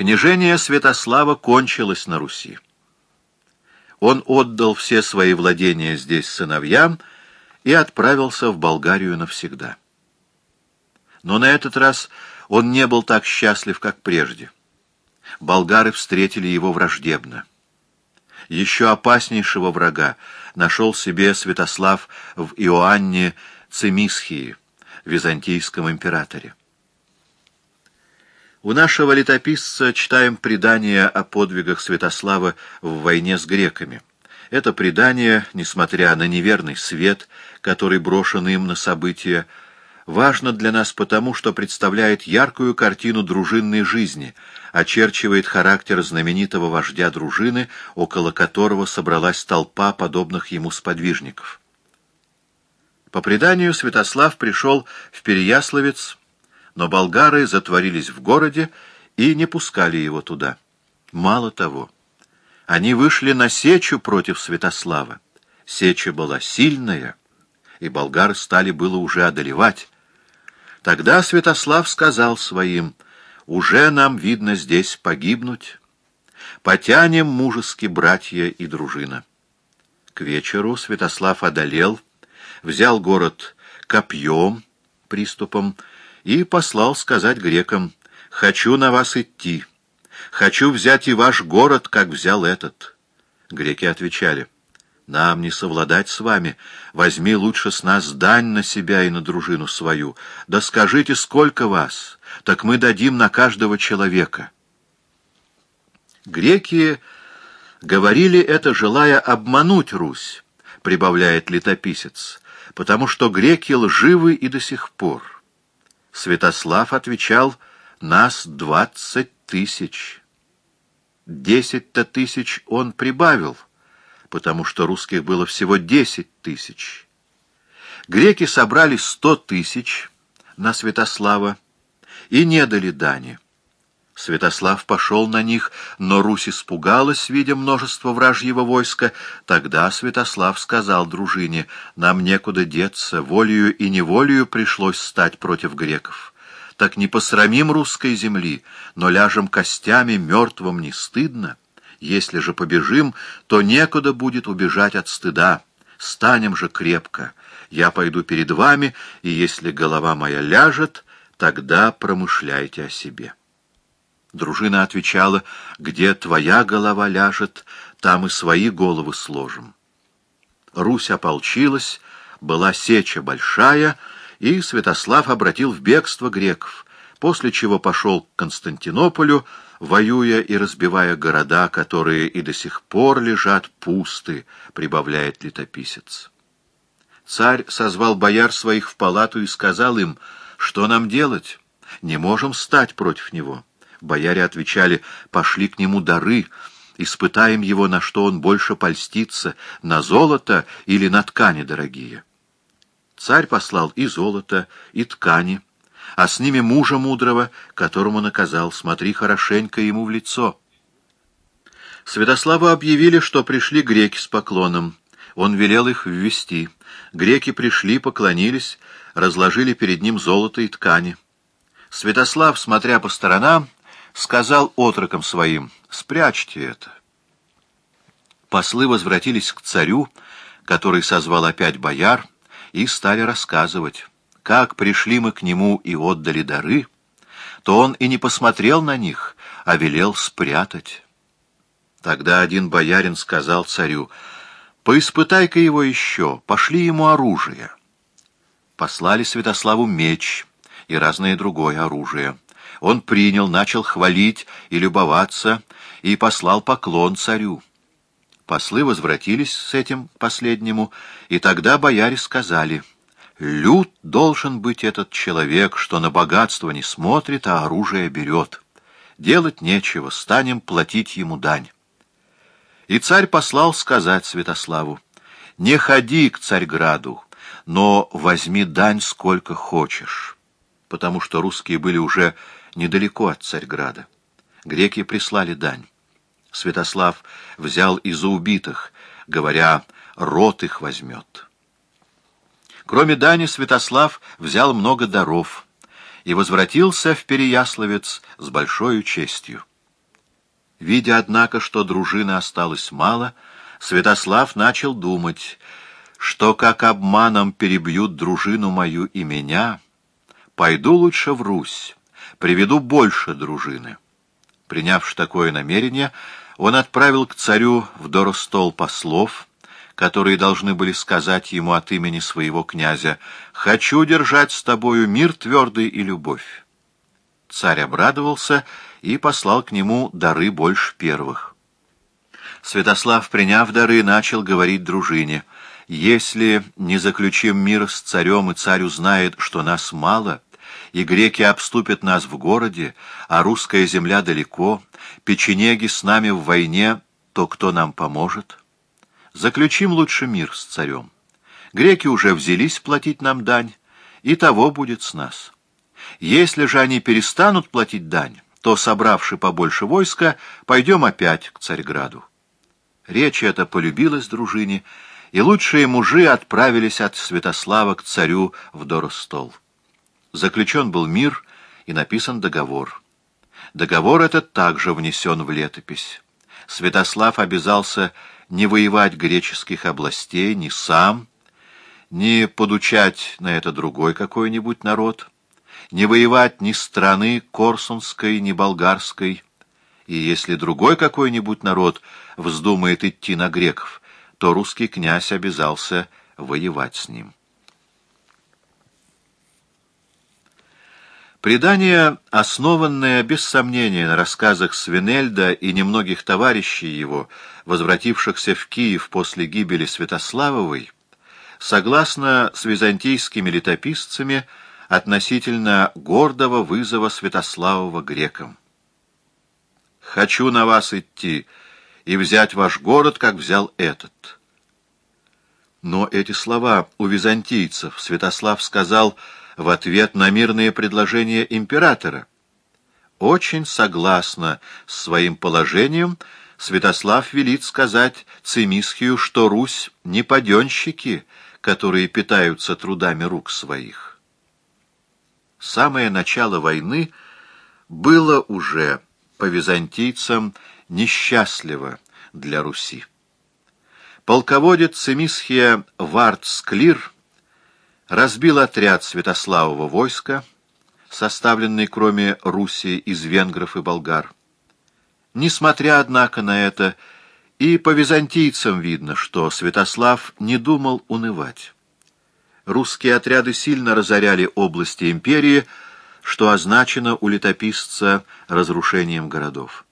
Княжение Святослава кончилось на Руси. Он отдал все свои владения здесь сыновьям и отправился в Болгарию навсегда. Но на этот раз он не был так счастлив, как прежде. Болгары встретили его враждебно. Еще опаснейшего врага нашел себе Святослав в Иоанне Цемисхии, византийском императоре. У нашего летописца читаем предание о подвигах Святослава в войне с греками. Это предание, несмотря на неверный свет, который брошен им на события, важно для нас потому, что представляет яркую картину дружинной жизни, очерчивает характер знаменитого вождя дружины, около которого собралась толпа подобных ему сподвижников. По преданию, Святослав пришел в Переяславец, но болгары затворились в городе и не пускали его туда. Мало того, они вышли на сечу против Святослава. Сеча была сильная, и болгары стали было уже одолевать. Тогда Святослав сказал своим, «Уже нам, видно, здесь погибнуть. Потянем мужески братья и дружина». К вечеру Святослав одолел, взял город копьем, приступом, и послал сказать грекам, «Хочу на вас идти, хочу взять и ваш город, как взял этот». Греки отвечали, «Нам не совладать с вами, возьми лучше с нас дань на себя и на дружину свою, да скажите, сколько вас, так мы дадим на каждого человека». Греки говорили это, желая обмануть Русь, прибавляет летописец, потому что греки лживы и до сих пор. Святослав отвечал, нас двадцать тысяч. Десять-то тысяч он прибавил, потому что русских было всего десять тысяч. Греки собрали сто тысяч на Святослава и не дали дани. Святослав пошел на них, но Русь испугалась, видя множество вражьего войска. Тогда Святослав сказал дружине, «Нам некуда деться, волею и неволею пришлось стать против греков. Так не посрамим русской земли, но ляжем костями, мертвым не стыдно. Если же побежим, то некуда будет убежать от стыда. Станем же крепко. Я пойду перед вами, и если голова моя ляжет, тогда промышляйте о себе». Дружина отвечала, где твоя голова ляжет, там и свои головы сложим. Русь ополчилась, была сеча большая, и Святослав обратил в бегство греков, после чего пошел к Константинополю, воюя и разбивая города, которые и до сих пор лежат пусты, прибавляет летописец. Царь созвал бояр своих в палату и сказал им, что нам делать, не можем стать против него. Бояре отвечали, пошли к нему дары, испытаем его, на что он больше польстится, на золото или на ткани дорогие. Царь послал и золото, и ткани, а с ними мужа мудрого, которому наказал, смотри хорошенько ему в лицо. Святославу объявили, что пришли греки с поклоном. Он велел их ввести. Греки пришли, поклонились, разложили перед ним золото и ткани. Святослав, смотря по сторонам, сказал отрокам своим, «Спрячьте это». Послы возвратились к царю, который созвал опять бояр, и стали рассказывать, как пришли мы к нему и отдали дары, то он и не посмотрел на них, а велел спрятать. Тогда один боярин сказал царю, «Поиспытай-ка его еще, пошли ему оружие». Послали Святославу меч и разное другое оружие. Он принял, начал хвалить и любоваться, и послал поклон царю. Послы возвратились с этим последнему, и тогда бояре сказали, «Лют должен быть этот человек, что на богатство не смотрит, а оружие берет. Делать нечего, станем платить ему дань». И царь послал сказать Святославу, «Не ходи к Царьграду, но возьми дань сколько хочешь» потому что русские были уже недалеко от Царьграда. Греки прислали дань. Святослав взял из-за убитых, говоря, рот их возьмет. Кроме дани, Святослав взял много даров и возвратился в Переяславец с большой честью. Видя, однако, что дружины осталось мало, Святослав начал думать, что как обманом перебьют дружину мою и меня, пойду лучше в Русь, приведу больше дружины. Принявши такое намерение, он отправил к царю в Доростол послов, которые должны были сказать ему от имени своего князя «Хочу держать с тобою мир твердый и любовь». Царь обрадовался и послал к нему дары больше первых. Святослав, приняв дары, начал говорить дружине, «Если не заключим мир с царем, и царь узнает, что нас мало, и греки обступят нас в городе, а русская земля далеко, печенеги с нами в войне, то кто нам поможет?» Заключим лучше мир с царем. Греки уже взялись платить нам дань, и того будет с нас. Если же они перестанут платить дань, то, собравши побольше войска, пойдем опять к Царьграду. Речь эта полюбилась дружине, и лучшие мужи отправились от Святослава к царю в Доростол. Заключен был мир и написан договор. Договор этот также внесен в летопись. Святослав обязался не воевать греческих областей ни сам, не подучать на это другой какой-нибудь народ, не воевать ни страны Корсунской, ни Болгарской, и если другой какой-нибудь народ вздумает идти на греков, то русский князь обязался воевать с ним. Предание, основанное без сомнения на рассказах Свинельда и немногих товарищей его, возвратившихся в Киев после гибели Святославовой, согласно с византийскими летописцами относительно гордого вызова Святославова грекам. «Хочу на вас идти и взять ваш город, как взял этот». Но эти слова у византийцев Святослав сказал – в ответ на мирные предложения императора. Очень согласно с своим положением, Святослав велит сказать Цимисхию, что Русь не паденщики, которые питаются трудами рук своих. Самое начало войны было уже по византийцам несчастливо для Руси. Полководец Цимисхия Вард-Склир разбил отряд Святославова войска, составленный кроме Руси из венгров и болгар. Несмотря, однако, на это, и по византийцам видно, что Святослав не думал унывать. Русские отряды сильно разоряли области империи, что означено у летописца разрушением городов.